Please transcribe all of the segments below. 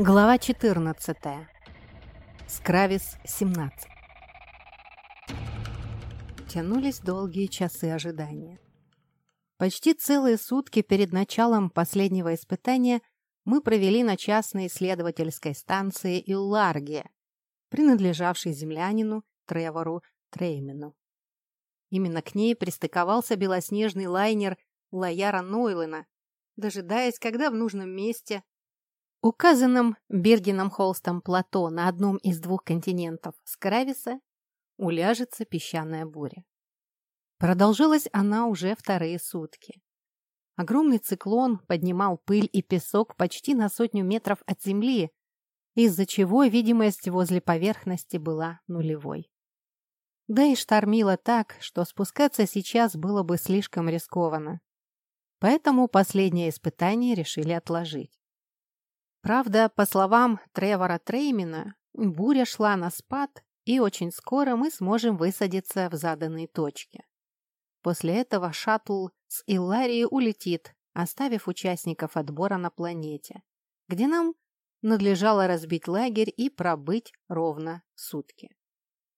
Глава 14. Скравис 17. Тянулись долгие часы ожидания. Почти целые сутки перед началом последнего испытания мы провели на частной исследовательской станции Илларгия, принадлежавшей землянину Тревору Треймену. Именно к ней пристыковался белоснежный лайнер Лояра Нойлена, дожидаясь, когда в нужном месте указанном Бергеном холстом плато на одном из двух континентов Скрависа уляжется песчаная буря. Продолжилась она уже вторые сутки. Огромный циклон поднимал пыль и песок почти на сотню метров от земли, из-за чего видимость возле поверхности была нулевой. Да и штормило так, что спускаться сейчас было бы слишком рискованно. Поэтому последнее испытание решили отложить. Правда, по словам Тревора Треймина, буря шла на спад, и очень скоро мы сможем высадиться в заданной точке. После этого шаттл с Илларии улетит, оставив участников отбора на планете, где нам надлежало разбить лагерь и пробыть ровно сутки.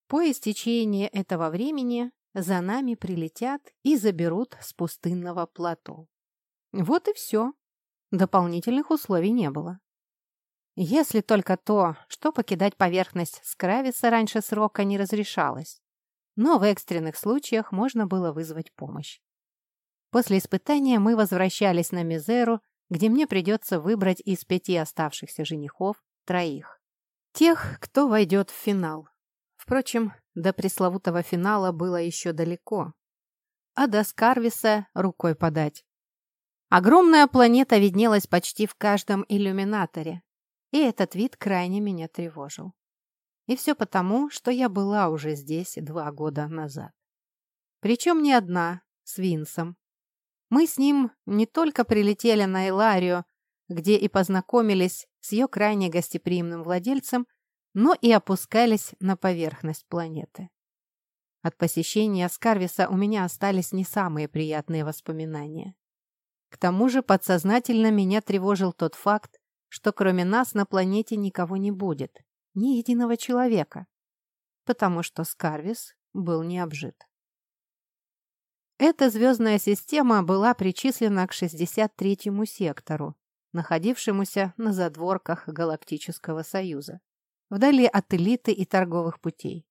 По истечении этого времени за нами прилетят и заберут с пустынного плато. Вот и все. Дополнительных условий не было. Если только то, что покидать поверхность Скрависа раньше срока не разрешалось. Но в экстренных случаях можно было вызвать помощь. После испытания мы возвращались на Мизеру, где мне придется выбрать из пяти оставшихся женихов троих. Тех, кто войдет в финал. Впрочем, до пресловутого финала было еще далеко. А до Скарвиса рукой подать. Огромная планета виднелась почти в каждом иллюминаторе, и этот вид крайне меня тревожил. И все потому, что я была уже здесь два года назад. Причем не одна, с Винсом. Мы с ним не только прилетели на Эларию, где и познакомились с ее крайне гостеприимным владельцем, но и опускались на поверхность планеты. От посещения Скарвиса у меня остались не самые приятные воспоминания. К тому же подсознательно меня тревожил тот факт, что кроме нас на планете никого не будет, ни единого человека, потому что Скарвис был не обжит. Эта звездная система была причислена к 63-му сектору, находившемуся на задворках Галактического Союза, вдали от элиты и торговых путей.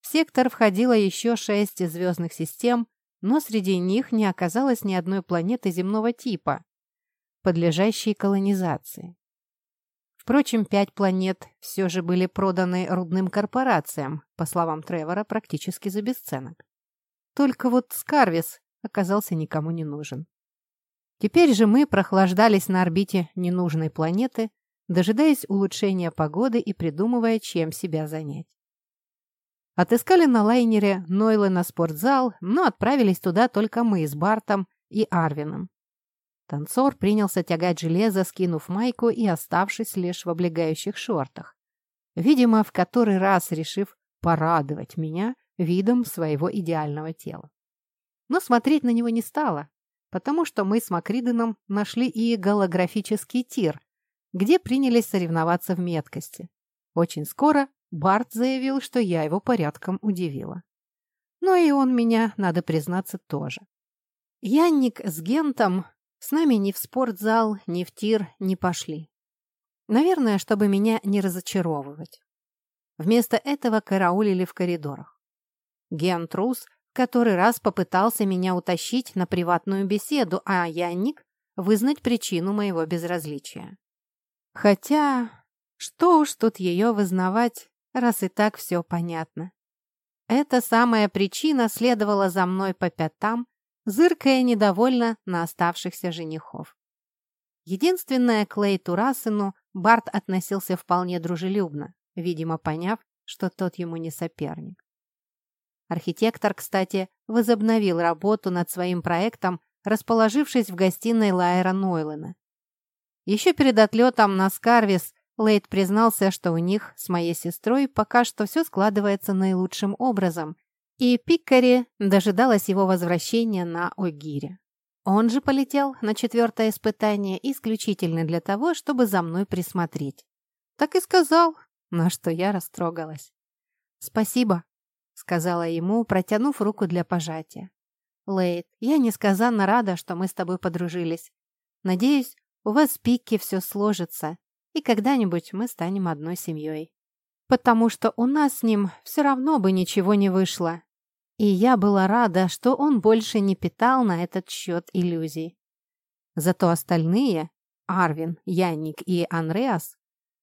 В сектор входило еще шесть звездных систем, но среди них не оказалось ни одной планеты земного типа, подлежащие колонизации. Впрочем, пять планет все же были проданы рудным корпорациям, по словам Тревора, практически за бесценок. Только вот Скарвис оказался никому не нужен. Теперь же мы прохлаждались на орбите ненужной планеты, дожидаясь улучшения погоды и придумывая, чем себя занять. Отыскали на лайнере Нойлена спортзал, но отправились туда только мы с Бартом и Арвином. Танцор принялся тягать железо, скинув майку и оставшись лишь в облегающих шортах. Видимо, в который раз решив порадовать меня видом своего идеального тела. Но смотреть на него не стало, потому что мы с Макриденом нашли и голографический тир, где принялись соревноваться в меткости. Очень скоро Барт заявил, что я его порядком удивила. Но и он меня, надо признаться, тоже. Янник с Гентом с нами ни в спортзал, ни в тир не пошли. Наверное, чтобы меня не разочаровывать. Вместо этого караулили в коридорах. Ген Трус который раз попытался меня утащить на приватную беседу, а Янник — вызнать причину моего безразличия. Хотя, что уж тут ее вызнавать, раз и так все понятно. Эта самая причина следовала за мной по пятам зыркая недовольно на оставшихся женихов. Единственное, к Лейту Рассену Барт относился вполне дружелюбно, видимо, поняв, что тот ему не соперник. Архитектор, кстати, возобновил работу над своим проектом, расположившись в гостиной Лайера Нойлена. Еще перед отлетом на Скарвис Лейт признался, что у них с моей сестрой пока что все складывается наилучшим образом, и Пиккари дожидалась его возвращения на Огире. Он же полетел на четвертое испытание исключительно для того, чтобы за мной присмотреть. Так и сказал, на что я растрогалась. «Спасибо», — сказала ему, протянув руку для пожатия. «Лейд, я несказанно рада, что мы с тобой подружились. Надеюсь, у вас с Пикки все сложится, и когда-нибудь мы станем одной семьей. Потому что у нас с ним все равно бы ничего не вышло. И я была рада, что он больше не питал на этот счет иллюзий. Зато остальные, Арвин, Янник и Анреас,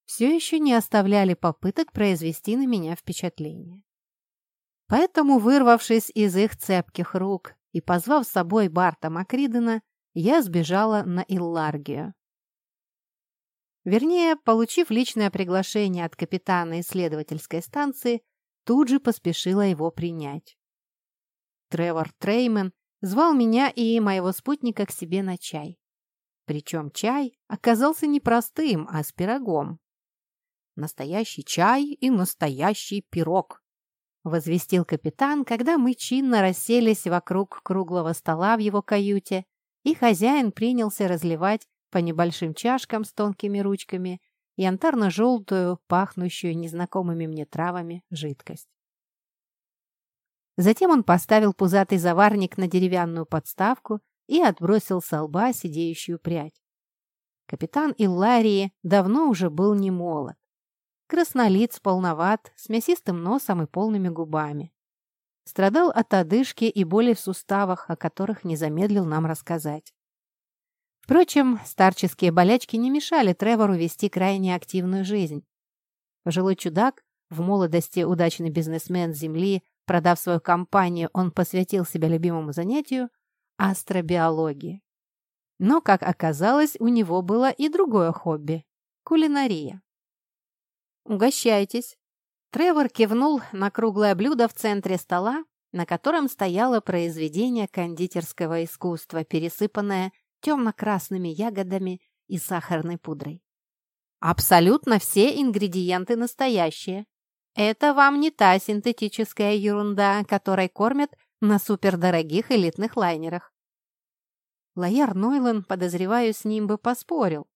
все еще не оставляли попыток произвести на меня впечатление. Поэтому, вырвавшись из их цепких рук и позвав с собой Барта Макридена, я сбежала на Илларгию. Вернее, получив личное приглашение от капитана исследовательской станции, тут же поспешила его принять. Тревор Треймен звал меня и моего спутника к себе на чай. Причем чай оказался не простым, а с пирогом. Настоящий чай и настоящий пирог, возвестил капитан, когда мы чинно расселись вокруг круглого стола в его каюте, и хозяин принялся разливать по небольшим чашкам с тонкими ручками янтарно-желтую, пахнущую незнакомыми мне травами, жидкость. Затем он поставил пузатый заварник на деревянную подставку и отбросил со лба сидеющую прядь. Капитан Илларии давно уже был не молод. Краснолиц, полноват, с мясистым носом и полными губами. Страдал от одышки и боли в суставах, о которых не замедлил нам рассказать. Впрочем, старческие болячки не мешали Тревору вести крайне активную жизнь. Пожилой чудак, в молодости удачный бизнесмен Земли, продав свою компанию, он посвятил себя любимому занятию – астробиологии. Но, как оказалось, у него было и другое хобби – кулинария. «Угощайтесь!» Тревор кивнул на круглое блюдо в центре стола, на котором стояло произведение кондитерского искусства, пересыпанное темно-красными ягодами и сахарной пудрой. Абсолютно все ингредиенты настоящие. Это вам не та синтетическая ерунда, которой кормят на супердорогих элитных лайнерах. Лояр Нойлен, подозреваю, с ним бы поспорил.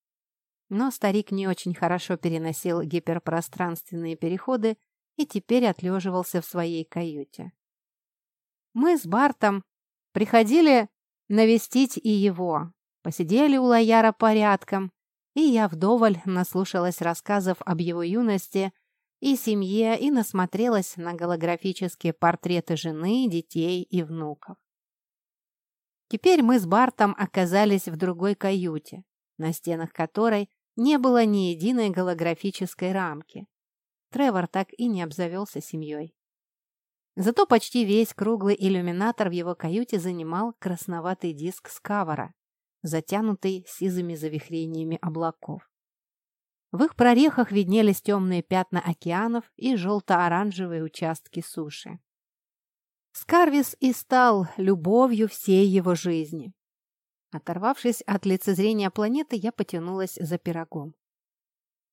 Но старик не очень хорошо переносил гиперпространственные переходы и теперь отлеживался в своей каюте. Мы с Бартом приходили навестить и его, посидели у Лояра порядком, и я вдоволь наслушалась рассказов об его юности и семье и насмотрелась на голографические портреты жены, детей и внуков. Теперь мы с Бартом оказались в другой каюте, на стенах которой не было ни единой голографической рамки. Тревор так и не обзавелся семьей. Зато почти весь круглый иллюминатор в его каюте занимал красноватый диск скавара, затянутый сизыми завихрениями облаков. В их прорехах виднелись темные пятна океанов и желто-оранжевые участки суши. Скарвис и стал любовью всей его жизни. Оторвавшись от лицезрения планеты, я потянулась за пирогом.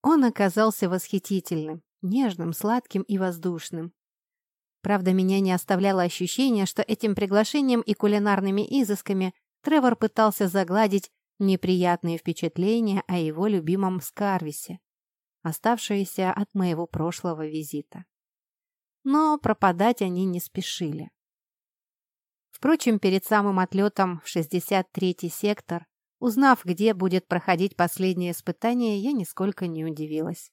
Он оказался восхитительным, нежным, сладким и воздушным. Правда, меня не оставляло ощущение, что этим приглашением и кулинарными изысками Тревор пытался загладить неприятные впечатления о его любимом Скарвисе, оставшиеся от моего прошлого визита. Но пропадать они не спешили. Впрочем, перед самым отлетом в 63-й сектор, узнав, где будет проходить последнее испытание, я нисколько не удивилась.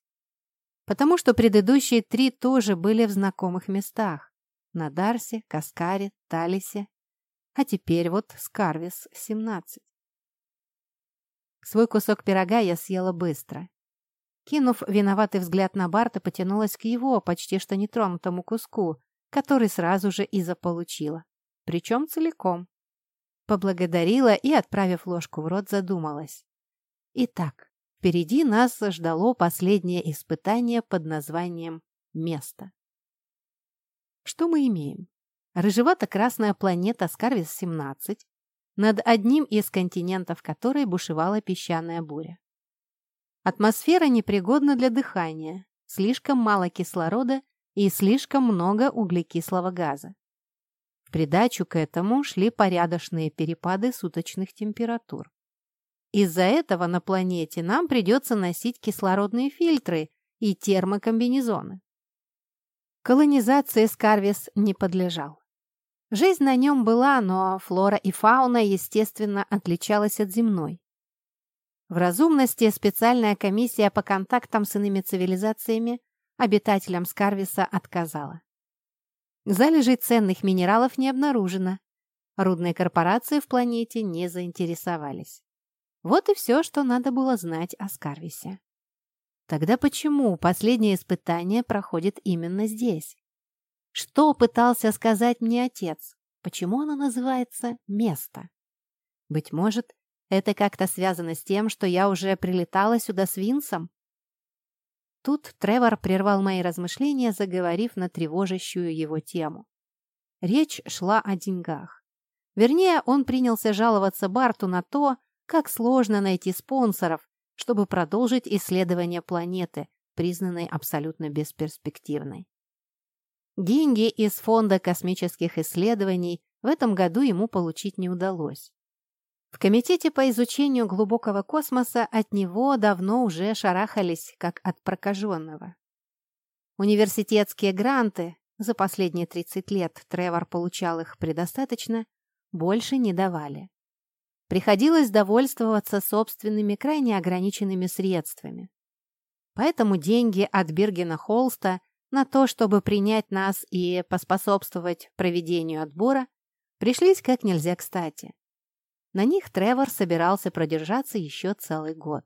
Потому что предыдущие три тоже были в знакомых местах. На Дарсе, Каскаре, Талисе. А теперь вот Скарвис-17. Свой кусок пирога я съела быстро. Кинув виноватый взгляд на Барта, потянулась к его почти что нетронутому куску, который сразу же и заполучила причем целиком. Поблагодарила и, отправив ложку в рот, задумалась. Итак, впереди нас ждало последнее испытание под названием «Место». Что мы имеем? Рыжевато-красная планета Скарвис-17, над одним из континентов которой бушевала песчаная буря. Атмосфера непригодна для дыхания, слишком мало кислорода и слишком много углекислого газа. В придачу к этому шли порядочные перепады суточных температур. Из-за этого на планете нам придется носить кислородные фильтры и термокомбинезоны. Колонизации Скарвис не подлежал. Жизнь на нем была, но флора и фауна, естественно, отличалась от земной. В разумности специальная комиссия по контактам с иными цивилизациями обитателям Скарвиса отказала. Залежей ценных минералов не обнаружено. Рудные корпорации в планете не заинтересовались. Вот и все, что надо было знать о Скарвисе. Тогда почему последнее испытание проходит именно здесь? Что пытался сказать мне отец? Почему оно называется «место»? Быть может, это как-то связано с тем, что я уже прилетала сюда с Винсом? Тут Тревор прервал мои размышления, заговорив на тревожащую его тему. Речь шла о деньгах. Вернее, он принялся жаловаться Барту на то, как сложно найти спонсоров, чтобы продолжить исследование планеты, признанной абсолютно бесперспективной. Деньги из Фонда космических исследований в этом году ему получить не удалось. В Комитете по изучению глубокого космоса от него давно уже шарахались, как от прокаженного. Университетские гранты, за последние 30 лет Тревор получал их предостаточно, больше не давали. Приходилось довольствоваться собственными крайне ограниченными средствами. Поэтому деньги от Биргена Холста на то, чтобы принять нас и поспособствовать проведению отбора, пришлись как нельзя кстати. На них Тревор собирался продержаться еще целый год.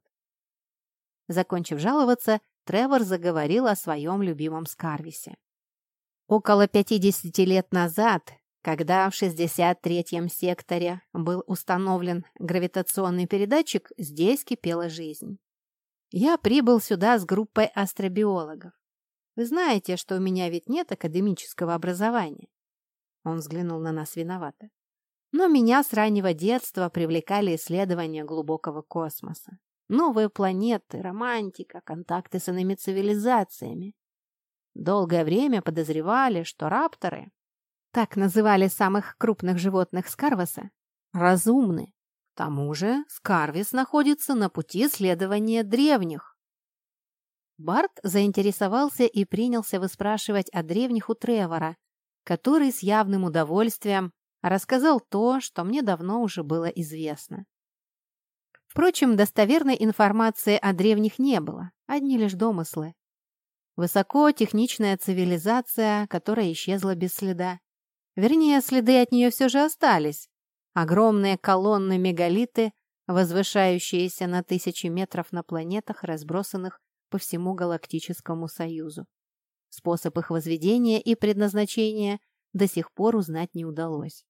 Закончив жаловаться, Тревор заговорил о своем любимом Скарвисе. Около 50 лет назад, когда в 63-м секторе был установлен гравитационный передатчик, здесь кипела жизнь. Я прибыл сюда с группой астробиологов. Вы знаете, что у меня ведь нет академического образования. Он взглянул на нас виновато. Но меня с раннего детства привлекали исследования глубокого космоса. Новые планеты, романтика, контакты с иными цивилизациями. Долгое время подозревали, что рапторы, так называли самых крупных животных Скарваса, разумны. К тому же Скарвис находится на пути исследования древних. Барт заинтересовался и принялся выспрашивать о древних у Тревора, который с явным удовольствием рассказал то, что мне давно уже было известно. Впрочем, достоверной информации о древних не было, одни лишь домыслы. Высокотехничная цивилизация, которая исчезла без следа. Вернее, следы от нее все же остались. Огромные колонны мегалиты, возвышающиеся на тысячи метров на планетах, разбросанных по всему Галактическому Союзу. Способ их возведения и предназначения до сих пор узнать не удалось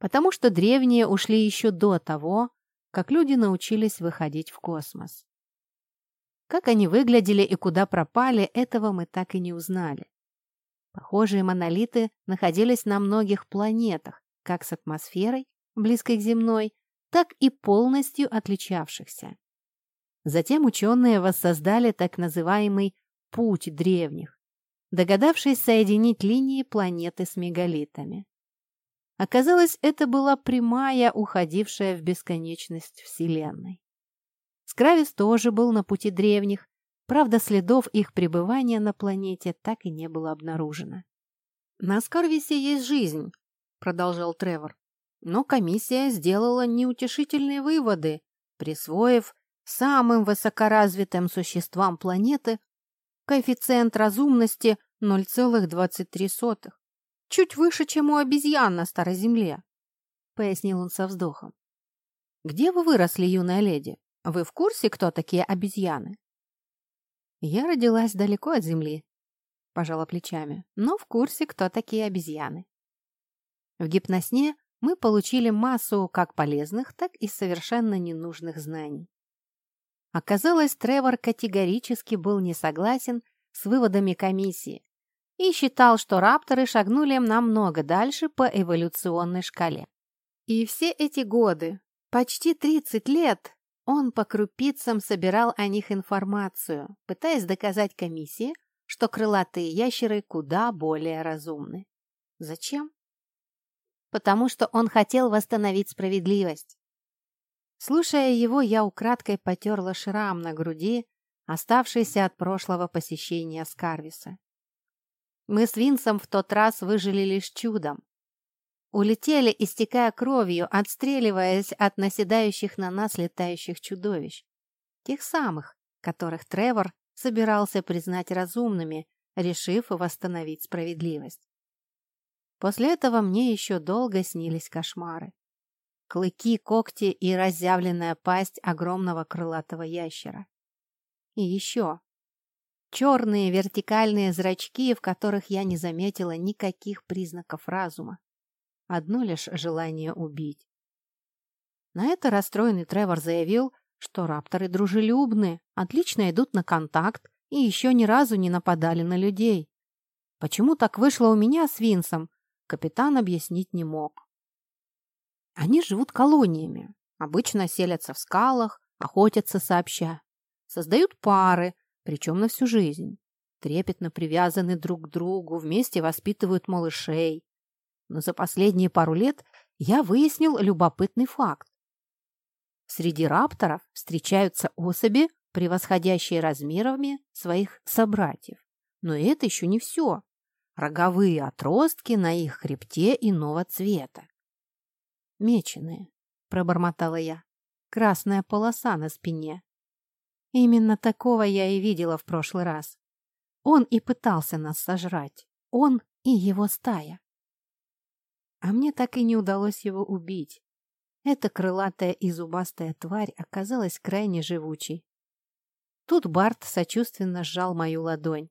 потому что древние ушли еще до того, как люди научились выходить в космос. Как они выглядели и куда пропали, этого мы так и не узнали. Похожие монолиты находились на многих планетах, как с атмосферой, близкой к земной, так и полностью отличавшихся. Затем ученые воссоздали так называемый «путь древних», догадавшись соединить линии планеты с мегалитами. Оказалось, это была прямая, уходившая в бесконечность Вселенной. Скравис тоже был на пути древних, правда, следов их пребывания на планете так и не было обнаружено. «На Скарвисе есть жизнь», — продолжал Тревор. Но комиссия сделала неутешительные выводы, присвоив самым высокоразвитым существам планеты коэффициент разумности 0,23 чуть выше, чем у обезьян на Старой Земле», — пояснил он со вздохом. «Где вы выросли, юная леди? Вы в курсе, кто такие обезьяны?» «Я родилась далеко от Земли», — пожала плечами, «но в курсе, кто такие обезьяны». В гипносне мы получили массу как полезных, так и совершенно ненужных знаний. Оказалось, Тревор категорически был не согласен с выводами комиссии, и считал, что рапторы шагнули намного дальше по эволюционной шкале. И все эти годы, почти 30 лет, он по крупицам собирал о них информацию, пытаясь доказать комиссии, что крылатые ящеры куда более разумны. Зачем? потому что он хотел восстановить справедливость. Слушая его, я украдкой потерла шрам на груди, оставшийся от прошлого посещения Скарвиса. Мы с Винсом в тот раз выжили лишь чудом. Улетели, истекая кровью, отстреливаясь от наседающих на нас летающих чудовищ. Тех самых, которых Тревор собирался признать разумными, решив восстановить справедливость. После этого мне еще долго снились кошмары. Клыки, когти и разъявленная пасть огромного крылатого ящера. И еще. Черные вертикальные зрачки, в которых я не заметила никаких признаков разума. Одно лишь желание убить. На это расстроенный Тревор заявил, что рапторы дружелюбны, отлично идут на контакт и еще ни разу не нападали на людей. Почему так вышло у меня с Винсом, капитан объяснить не мог. Они живут колониями, обычно селятся в скалах, охотятся сообща, создают пары, причем на всю жизнь, трепетно привязаны друг к другу, вместе воспитывают малышей. Но за последние пару лет я выяснил любопытный факт. Среди рапторов встречаются особи, превосходящие размерами своих собратьев. Но это еще не все. Роговые отростки на их хребте иного цвета. «Меченые», — пробормотала я. «Красная полоса на спине». Именно такого я и видела в прошлый раз. Он и пытался нас сожрать. Он и его стая. А мне так и не удалось его убить. Эта крылатая и зубастая тварь оказалась крайне живучей. Тут Барт сочувственно сжал мою ладонь.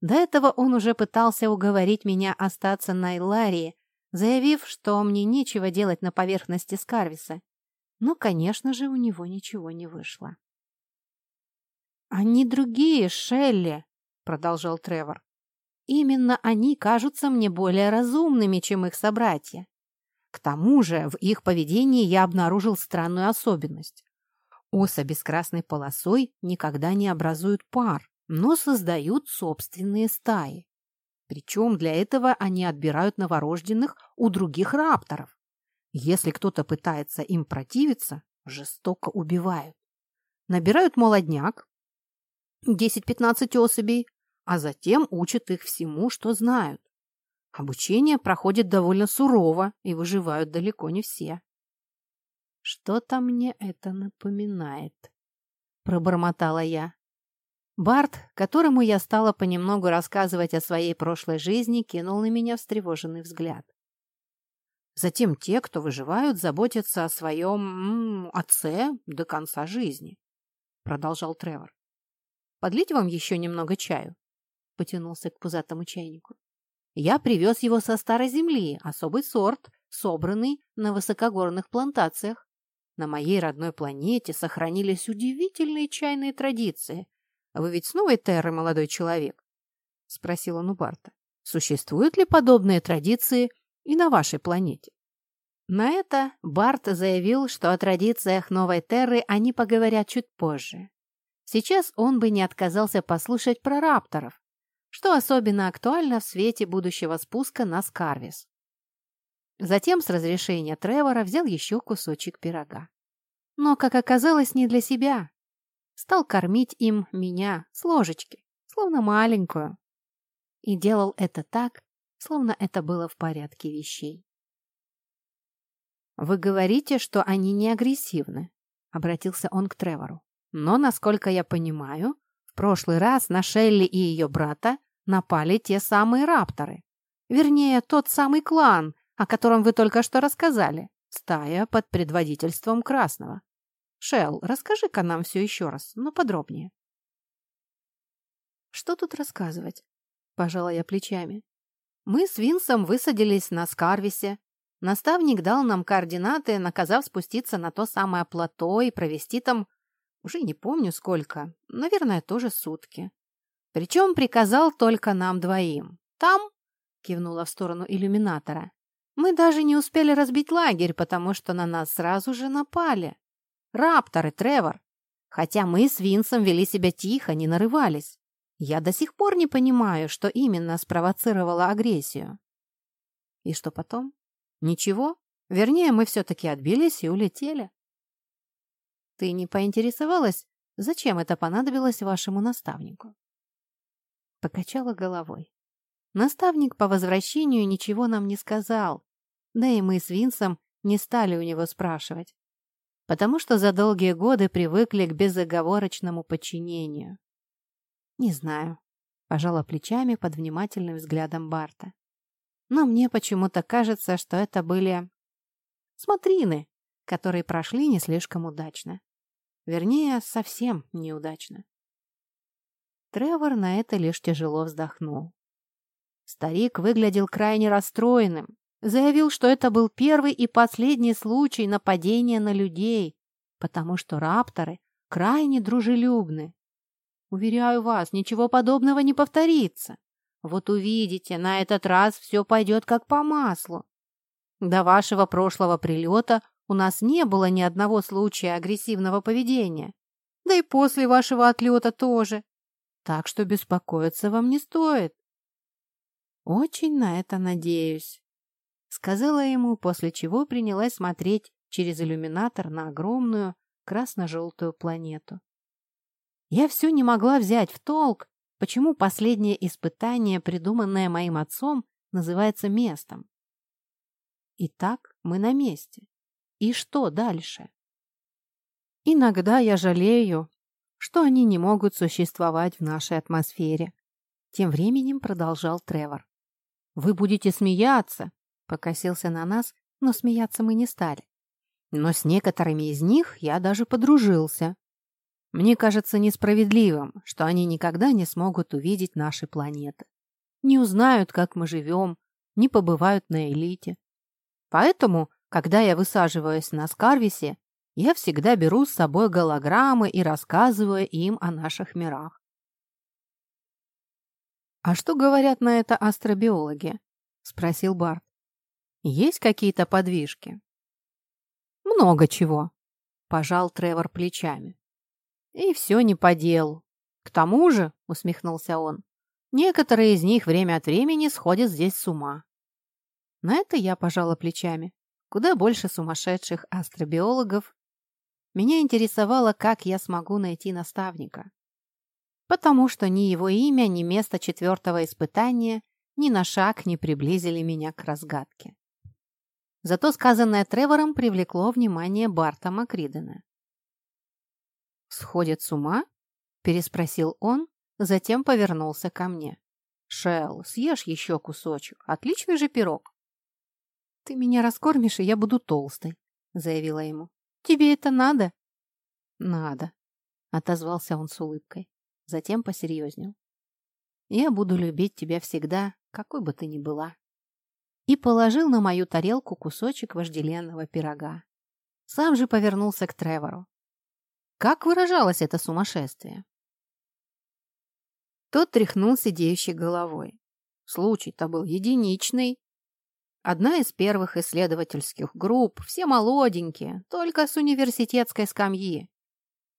До этого он уже пытался уговорить меня остаться на Иларии, заявив, что мне нечего делать на поверхности Скарвиса. Но, конечно же, у него ничего не вышло. «Они другие, Шелли», — продолжал Тревор. «Именно они кажутся мне более разумными, чем их собратья. К тому же в их поведении я обнаружил странную особенность. Особи с красной полосой никогда не образуют пар, но создают собственные стаи. Причем для этого они отбирают новорожденных у других рапторов. Если кто-то пытается им противиться, жестоко убивают. Набирают молодняк, 10-15 особей, а затем учат их всему, что знают. Обучение проходит довольно сурово, и выживают далеко не все. «Что-то мне это напоминает», — пробормотала я. Барт, которому я стала понемногу рассказывать о своей прошлой жизни, кинул на меня встревоженный взгляд. Затем те, кто выживают, заботятся о своем м отце до конца жизни, — продолжал Тревор. «Подлить вам еще немного чаю?» — потянулся к пузатому чайнику. «Я привез его со старой земли, особый сорт, собранный на высокогорных плантациях. На моей родной планете сохранились удивительные чайные традиции. Вы ведь с новой Терры, молодой человек?» — спросил он у Барта. «Существуют ли подобные традиции и на вашей планете?» На это Барт заявил, что о традициях новой Терры они поговорят чуть позже. Сейчас он бы не отказался послушать про рапторов, что особенно актуально в свете будущего спуска на Скарвис. Затем с разрешения Тревора взял еще кусочек пирога. Но, как оказалось, не для себя. Стал кормить им меня с ложечки, словно маленькую. И делал это так, словно это было в порядке вещей. «Вы говорите, что они не агрессивны», — обратился он к Тревору. «Но, насколько я понимаю, в прошлый раз на Шелли и ее брата напали те самые рапторы. Вернее, тот самый клан, о котором вы только что рассказали. Стая под предводительством Красного. Шел, расскажи-ка нам все еще раз, но подробнее. Что тут рассказывать? Пожала я плечами. Мы с Винсом высадились на Скарвисе. Наставник дал нам координаты, наказав спуститься на то самое плато и провести там, уже не помню сколько, наверное, тоже сутки. Причем приказал только нам двоим. Там, кивнула в сторону иллюминатора, мы даже не успели разбить лагерь, потому что на нас сразу же напали. Рапторы, Тревор. Хотя мы с Винсом вели себя тихо, не нарывались. Я до сих пор не понимаю, что именно спровоцировало агрессию. И что потом? Ничего. Вернее, мы все-таки отбились и улетели. Ты не поинтересовалась, зачем это понадобилось вашему наставнику? Покачала головой. Наставник по возвращению ничего нам не сказал, да и мы с Винсом не стали у него спрашивать, потому что за долгие годы привыкли к безоговорочному подчинению. Не знаю, пожала плечами под внимательным взглядом Барта. Но мне почему-то кажется, что это были смотрины, которые прошли не слишком удачно. Вернее, совсем неудачно. Тревор на это лишь тяжело вздохнул. Старик выглядел крайне расстроенным, заявил, что это был первый и последний случай нападения на людей, потому что рапторы крайне дружелюбны. Уверяю вас, ничего подобного не повторится. Вот увидите, на этот раз все пойдет как по маслу. До вашего прошлого прилета у нас не было ни одного случая агрессивного поведения. Да и после вашего отлета тоже. Так что беспокоиться вам не стоит. Очень на это надеюсь. Сказала ему, после чего принялась смотреть через иллюминатор на огромную красно-желтую планету. Я все не могла взять в толк, почему последнее испытание, придуманное моим отцом, называется местом. Итак, мы на месте. И что дальше? Иногда я жалею, что они не могут существовать в нашей атмосфере. Тем временем продолжал Тревор. «Вы будете смеяться, покосился на нас, но смеяться мы не стали. Но с некоторыми из них я даже подружился. Мне кажется несправедливым, что они никогда не смогут увидеть наши планеты. Не узнают, как мы живем, не побывают на элите. Поэтому, когда я высаживаюсь на Скарвисе, я всегда беру с собой голограммы и рассказываю им о наших мирах. «А что говорят на это астробиологи?» — спросил Барт. Есть какие-то подвижки? Много чего, пожал Тревор плечами. И все не по делу. К тому же, усмехнулся он, некоторые из них время от времени сходят здесь с ума. На это я пожала плечами. Куда больше сумасшедших астробиологов. Меня интересовало, как я смогу найти наставника. Потому что ни его имя, ни место четвертого испытания ни на шаг не приблизили меня к разгадке. Зато сказанное Тревором привлекло внимание Барта Макридена. «Сходит с ума?» – переспросил он, затем повернулся ко мне. «Шелл, съешь еще кусочек. Отличный же пирог». «Ты меня раскормишь, и я буду толстой», – заявила ему. «Тебе это надо?» «Надо», – отозвался он с улыбкой. Затем посерьезнел. «Я буду любить тебя всегда, какой бы ты ни была» и положил на мою тарелку кусочек вожделенного пирога. Сам же повернулся к Тревору. Как выражалось это сумасшествие? Тот тряхнул сидеющей головой. Случай-то был единичный. Одна из первых исследовательских групп, все молоденькие, только с университетской скамьи.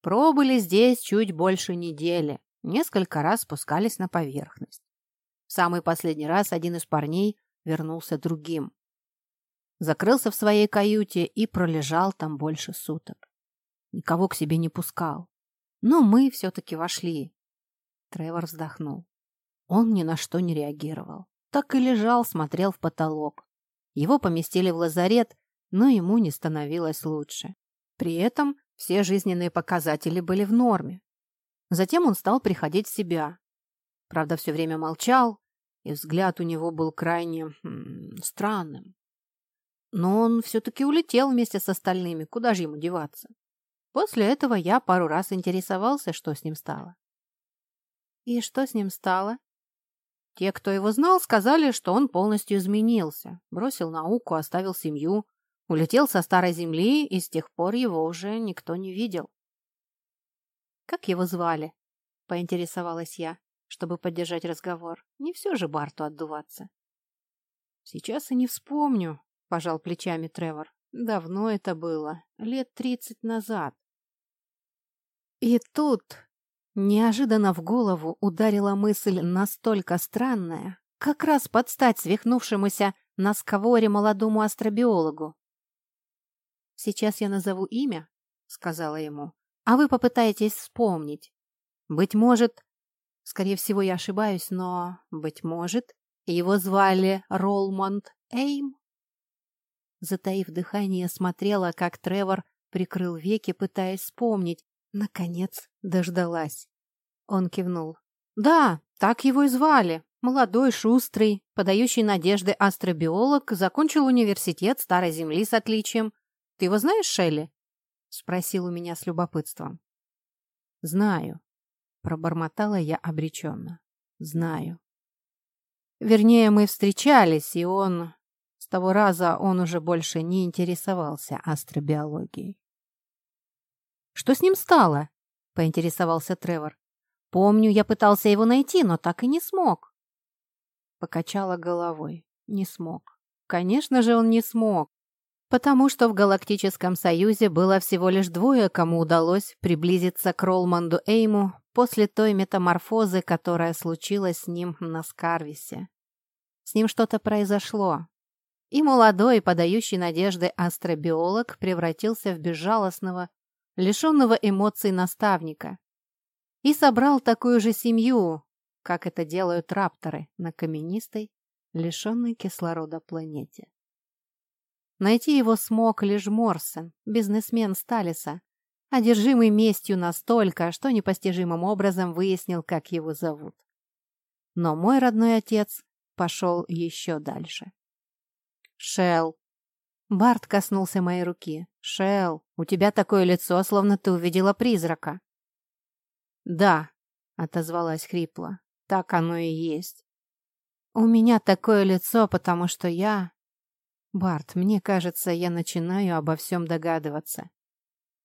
Пробыли здесь чуть больше недели, несколько раз спускались на поверхность. В самый последний раз один из парней вернулся другим. Закрылся в своей каюте и пролежал там больше суток. Никого к себе не пускал. Но мы все-таки вошли. Тревор вздохнул. Он ни на что не реагировал. Так и лежал, смотрел в потолок. Его поместили в лазарет, но ему не становилось лучше. При этом все жизненные показатели были в норме. Затем он стал приходить в себя. Правда, все время молчал, и взгляд у него был крайне м, странным. Но он все-таки улетел вместе с остальными, куда же ему деваться? После этого я пару раз интересовался, что с ним стало. И что с ним стало? Те, кто его знал, сказали, что он полностью изменился, бросил науку, оставил семью, улетел со старой земли, и с тех пор его уже никто не видел. «Как его звали?» — поинтересовалась я чтобы поддержать разговор. Не все же Барту отдуваться. «Сейчас и не вспомню», — пожал плечами Тревор. «Давно это было, лет тридцать назад». И тут неожиданно в голову ударила мысль настолько странная, как раз под стать свихнувшемуся на сковоре молодому астробиологу. «Сейчас я назову имя», — сказала ему, — «а вы попытаетесь вспомнить. Быть может, скорее всего, я ошибаюсь, но, быть может, его звали Ролмонд Эйм?» Затаив дыхание, смотрела, как Тревор прикрыл веки, пытаясь вспомнить. Наконец дождалась. Он кивнул. «Да, так его и звали. Молодой, шустрый, подающий надежды астробиолог, закончил университет Старой Земли с отличием. Ты его знаешь, Шелли?» Спросил у меня с любопытством. «Знаю», — пробормотала я обреченно. «Знаю». Вернее, мы встречались, и он... С того раза он уже больше не интересовался астробиологией. «Что с ним стало?» — поинтересовался Тревор. «Помню, я пытался его найти, но так и не смог». Покачала головой. Не смог. Конечно же, он не смог. Потому что в Галактическом Союзе было всего лишь двое, кому удалось приблизиться к Ролманду Эйму после той метаморфозы, которая случилась с ним на Скарвисе. С ним что-то произошло, и молодой, подающий надежды астробиолог превратился в безжалостного, лишенного эмоций наставника. И собрал такую же семью, как это делают рапторы на каменистой, лишенной кислорода планете. Найти его смог лишь Морсен, бизнесмен Сталиса, одержимый местью настолько, что непостижимым образом выяснил, как его зовут. Но мой родной отец пошел еще дальше. Шел. Барт коснулся моей руки. «Шел, у тебя такое лицо, словно ты увидела призрака». «Да», — отозвалась хрипло, — «так оно и есть». «У меня такое лицо, потому что я...» «Барт, мне кажется, я начинаю обо всем догадываться.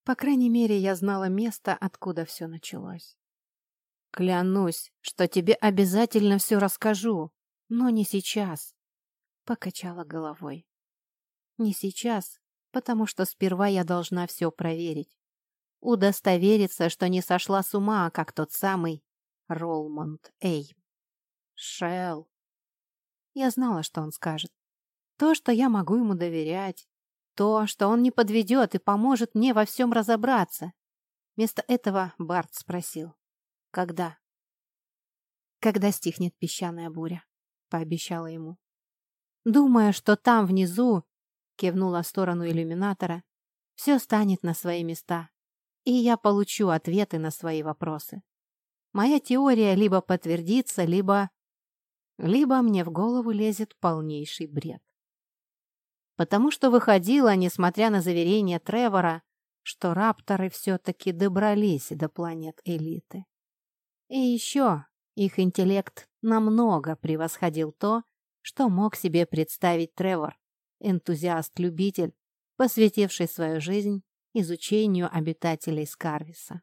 По крайней мере, я знала место, откуда все началось. Клянусь, что тебе обязательно все расскажу, но не сейчас», — покачала головой. «Не сейчас, потому что сперва я должна все проверить. Удостовериться, что не сошла с ума, как тот самый Ролмонд Эй. Шел. Я знала, что он скажет. То, что я могу ему доверять. То, что он не подведет и поможет мне во всем разобраться. Вместо этого Барт спросил. «Когда?» «Когда стихнет песчаная буря», — пообещала ему. Думая, что там внизу кивнула в сторону иллюминатора, все станет на свои места, и я получу ответы на свои вопросы. Моя теория либо подтвердится, либо... Либо мне в голову лезет полнейший бред. Потому что выходило, несмотря на заверения Тревора, что рапторы все-таки добрались до планет элиты. И еще их интеллект намного превосходил то, что мог себе представить Тревор энтузиаст-любитель, посвятивший свою жизнь изучению обитателей Скарвиса.